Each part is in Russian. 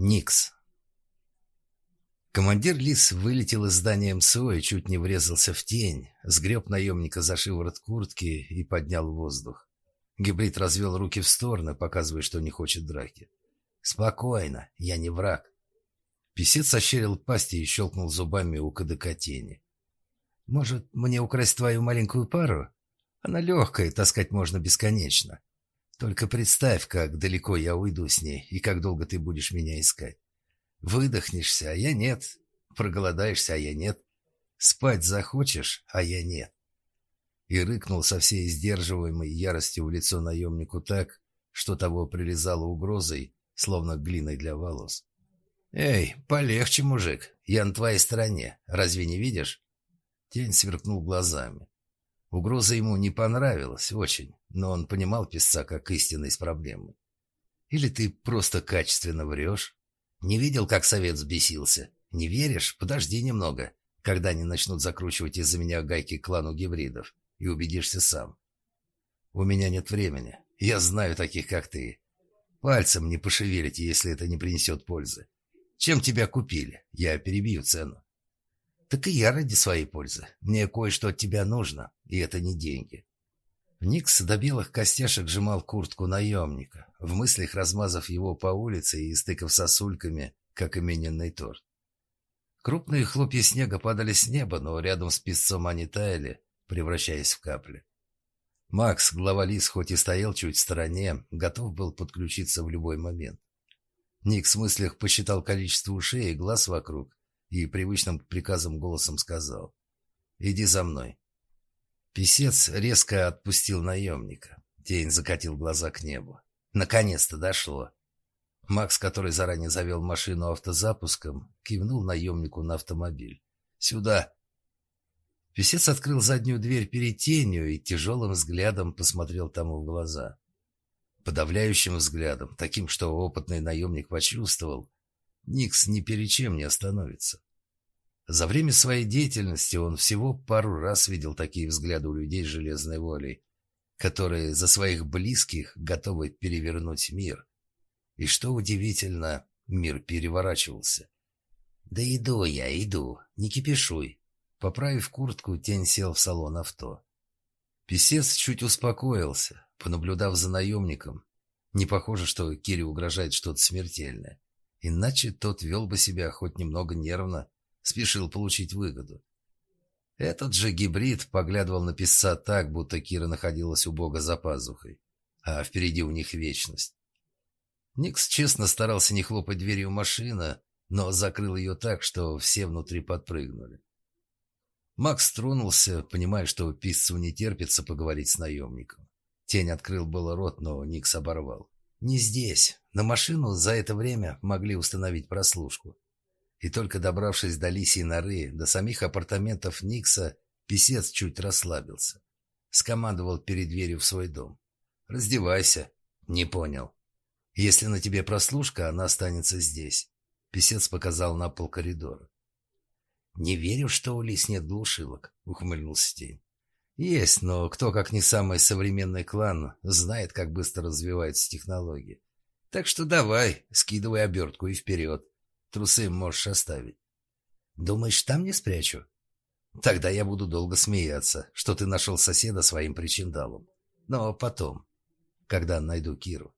Никс. Командир Лис вылетел из здания МСО и чуть не врезался в тень, сгреб наемника за шиворот куртки и поднял воздух. Гибрид развел руки в стороны, показывая, что не хочет драки. «Спокойно, я не враг». Песец ощерил пасти и щелкнул зубами у КДК тени. «Может, мне украсть твою маленькую пару? Она легкая, таскать можно бесконечно. Только представь, как далеко я уйду с ней и как долго ты будешь меня искать. Выдохнешься, а я нет. Проголодаешься, а я нет. Спать захочешь, а я нет. И рыкнул со всей сдерживаемой яростью в лицо наемнику так, что того прилезало угрозой, словно глиной для волос. «Эй, полегче, мужик, я на твоей стороне, разве не видишь?» Тень сверкнул глазами. Угроза ему не понравилась очень, но он понимал писца как истинный с проблемой. Или ты просто качественно врешь? Не видел, как совет взбесился? Не веришь? Подожди немного, когда они начнут закручивать из-за меня гайки клану гибридов, и убедишься сам. У меня нет времени. Я знаю таких, как ты. Пальцем не пошевелите, если это не принесет пользы. Чем тебя купили? Я перебью цену. Так и я ради своей пользы. Мне кое-что от тебя нужно, и это не деньги. Никс до белых костяшек сжимал куртку наемника, в мыслях размазав его по улице и стыкав сосульками, как именинный торт. Крупные хлопья снега падали с неба, но рядом с песцом они таяли, превращаясь в капли. Макс, глава лис, хоть и стоял чуть в стороне, готов был подключиться в любой момент. Ник в мыслях посчитал количество ушей и глаз вокруг и привычным приказом голосом сказал «Иди за мной». Песец резко отпустил наемника. Тень закатил глаза к небу. Наконец-то дошло. Макс, который заранее завел машину автозапуском, кивнул наемнику на автомобиль. «Сюда!» Песец открыл заднюю дверь перед тенью и тяжелым взглядом посмотрел тому в глаза. Подавляющим взглядом, таким, что опытный наемник почувствовал, Никс ни перед чем не остановится. За время своей деятельности он всего пару раз видел такие взгляды у людей с железной волей, которые за своих близких готовы перевернуть мир. И что удивительно, мир переворачивался. «Да иду я, иду, не кипишуй». Поправив куртку, тень сел в салон авто. Песец чуть успокоился, понаблюдав за наемником. Не похоже, что Кире угрожает что-то смертельное. Иначе тот вел бы себя хоть немного нервно, спешил получить выгоду. Этот же гибрид поглядывал на писца так, будто Кира находилась у бога за пазухой, а впереди у них вечность. Никс честно старался не хлопать дверью машины, но закрыл ее так, что все внутри подпрыгнули. Макс тронулся, понимая, что писцу не терпится поговорить с наемником. Тень открыл было рот, но Никс оборвал. «Не здесь. На машину за это время могли установить прослушку. И только добравшись до лисьей норы, до самих апартаментов Никса, писец чуть расслабился. Скомандовал перед дверью в свой дом. «Раздевайся». «Не понял». «Если на тебе прослушка, она останется здесь». Писец показал на пол коридора. «Не верю, что у лис нет глушилок», — ухмыльнулся Тень. «Есть, но кто, как не самый современный клан, знает, как быстро развиваются технологии. Так что давай, скидывай обертку и вперед. Трусы можешь оставить. Думаешь, там не спрячу? Тогда я буду долго смеяться, что ты нашел соседа своим причиндалом. Но потом, когда найду Киру.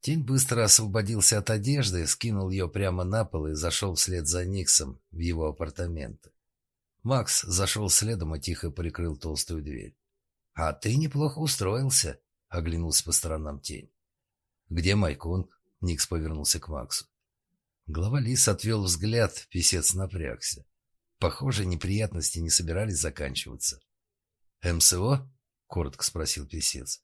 Тень быстро освободился от одежды, скинул ее прямо на пол и зашел вслед за Никсом в его апартаменты. Макс зашел следом и тихо прикрыл толстую дверь. «А ты неплохо устроился», — оглянулся по сторонам тень. «Где Майконг?» — Никс повернулся к Максу. Глава Лис отвел взгляд, писец напрягся. Похоже, неприятности не собирались заканчиваться. «МСО?» — коротко спросил писец.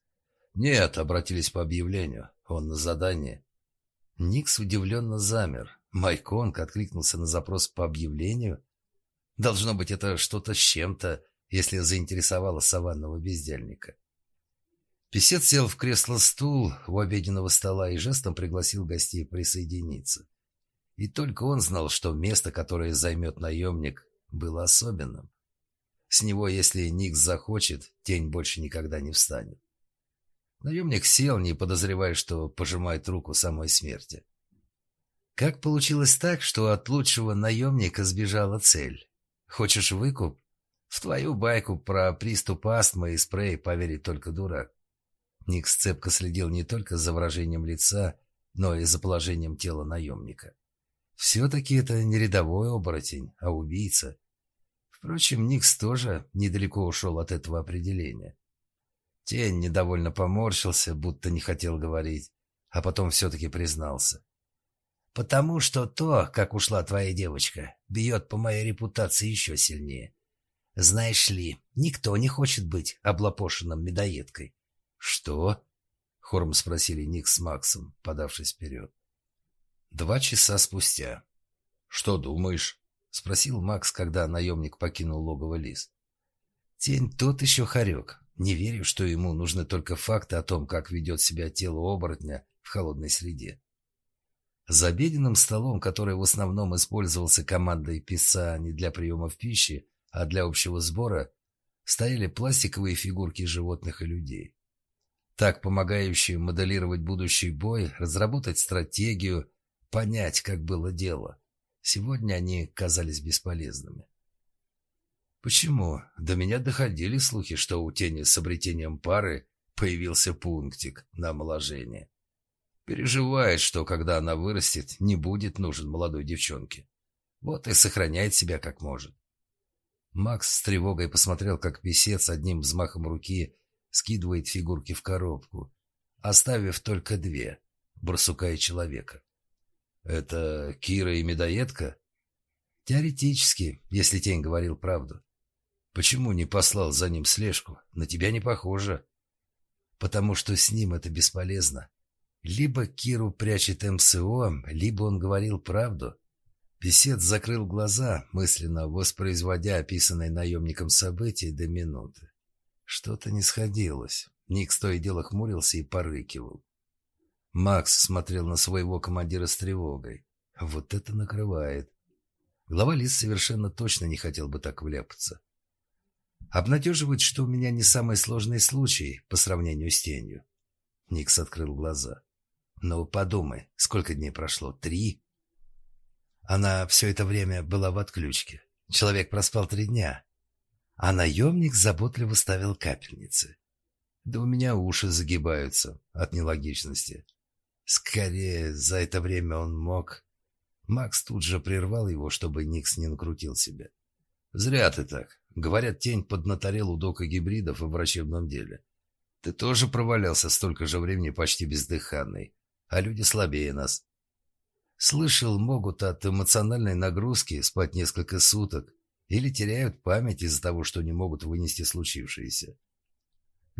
«Нет, обратились по объявлению. Он на задание». Никс удивленно замер. Майконг откликнулся на запрос по объявлению. Должно быть, это что-то с чем-то, если заинтересовало саванного бездельника. Песец сел в кресло-стул у обеденного стола и жестом пригласил гостей присоединиться. И только он знал, что место, которое займет наемник, было особенным. С него, если Никс захочет, тень больше никогда не встанет. Наемник сел, не подозревая, что пожимает руку самой смерти. Как получилось так, что от лучшего наемника сбежала цель? Хочешь выкуп? В твою байку про приступ астмы и спрей поверит только дурак. Никс цепко следил не только за выражением лица, но и за положением тела наемника. Все-таки это не рядовой оборотень, а убийца. Впрочем, Никс тоже недалеко ушел от этого определения. Тень недовольно поморщился, будто не хотел говорить, а потом все-таки признался. «Потому что то, как ушла твоя девочка, бьет по моей репутации еще сильнее. Знаешь ли, никто не хочет быть облапошенным медоедкой». «Что?» — хором спросили Ник с Максом, подавшись вперед. Два часа спустя. «Что думаешь?» — спросил Макс, когда наемник покинул логово Лис. Тень тот еще хорек. Не верю, что ему нужны только факты о том, как ведет себя тело оборотня в холодной среде. За обеденным столом, который в основном использовался командой писа не для приемов пищи, а для общего сбора, стояли пластиковые фигурки животных и людей. Так помогающие моделировать будущий бой, разработать стратегию, понять, как было дело. Сегодня они казались бесполезными. Почему? До меня доходили слухи, что у тени с обретением пары появился пунктик на омоложение. Переживает, что когда она вырастет, не будет нужен молодой девчонке. Вот и сохраняет себя как может. Макс с тревогой посмотрел, как писец одним взмахом руки скидывает фигурки в коробку, оставив только две — барсука и человека. «Это Кира и медоедка?» «Теоретически, если тень говорил правду. Почему не послал за ним слежку? На тебя не похоже». «Потому что с ним это бесполезно. Либо Киру прячет МСО, либо он говорил правду». Песец закрыл глаза, мысленно воспроизводя описанные наемником события до минуты. Что-то не сходилось. Ник то и дело хмурился и порыкивал. Макс смотрел на своего командира с тревогой. Вот это накрывает. Глава лиц совершенно точно не хотел бы так вляпаться. Обнадеживает, что у меня не самый сложный случай по сравнению с тенью. Никс открыл глаза. Ну, подумай, сколько дней прошло? Три? Она все это время была в отключке. Человек проспал три дня. А наемник заботливо ставил капельницы. Да у меня уши загибаются от нелогичности. Скорее, за это время он мог... Макс тут же прервал его, чтобы Никс не накрутил себя. «Зря ты так. Говорят, тень поднаторел у дока гибридов в врачебном деле. Ты тоже провалялся столько же времени почти бездыханный, а люди слабее нас. Слышал, могут от эмоциональной нагрузки спать несколько суток или теряют память из-за того, что не могут вынести случившееся.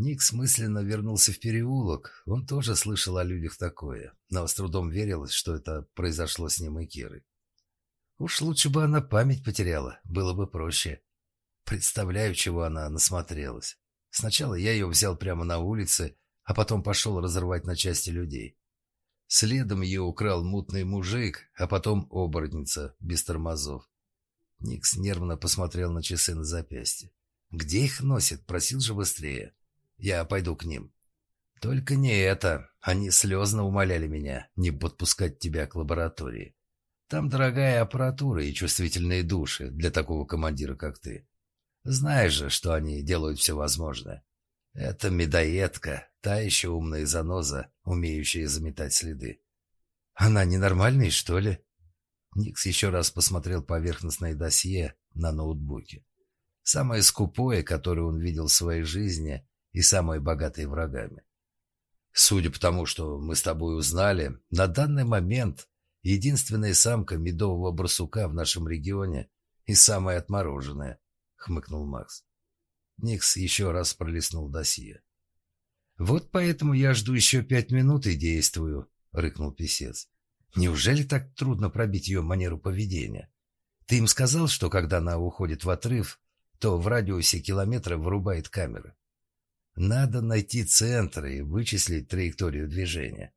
Ник смысленно вернулся в переулок. Он тоже слышал о людях такое, но с трудом верилось, что это произошло с ним и Кирой. Уж лучше бы она память потеряла, было бы проще. Представляю, чего она насмотрелась. Сначала я ее взял прямо на улице, а потом пошел разрывать на части людей. Следом ее украл мутный мужик, а потом оборотница, без тормозов. Никс нервно посмотрел на часы на запястье. «Где их носит? Просил же быстрее». Я пойду к ним. Только не это. Они слезно умоляли меня не подпускать тебя к лаборатории. Там дорогая аппаратура и чувствительные души для такого командира, как ты. Знаешь же, что они делают все возможное. Это медоедка, та еще умная заноза, умеющая заметать следы. Она ненормальная, что ли? Никс еще раз посмотрел поверхностное досье на ноутбуке. Самое скупое, которое он видел в своей жизни, и самые богатые врагами. Судя по тому, что мы с тобой узнали, на данный момент единственная самка медового барсука в нашем регионе и самая отмороженная, — хмыкнул Макс. Никс еще раз пролистнул досье. «Вот поэтому я жду еще пять минут и действую», — рыкнул писец. «Неужели так трудно пробить ее манеру поведения? Ты им сказал, что когда она уходит в отрыв, то в радиусе километра вырубает камеры?» Надо найти центр и вычислить траекторию движения.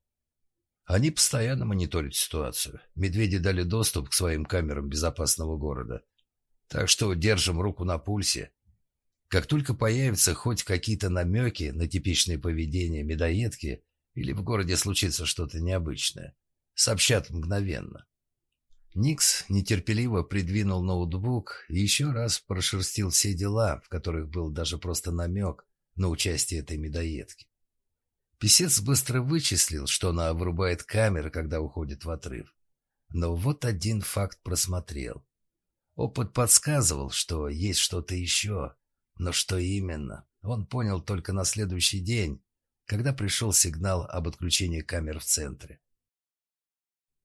Они постоянно мониторят ситуацию. Медведи дали доступ к своим камерам безопасного города. Так что держим руку на пульсе. Как только появятся хоть какие-то намеки на типичное поведение медоедки или в городе случится что-то необычное, Сообщат мгновенно. Никс нетерпеливо придвинул ноутбук и еще раз прошерстил все дела, в которых был даже просто намек на участие этой медоедки. Песец быстро вычислил, что она вырубает камеры, когда уходит в отрыв. Но вот один факт просмотрел. Опыт подсказывал, что есть что-то еще, но что именно, он понял только на следующий день, когда пришел сигнал об отключении камер в центре.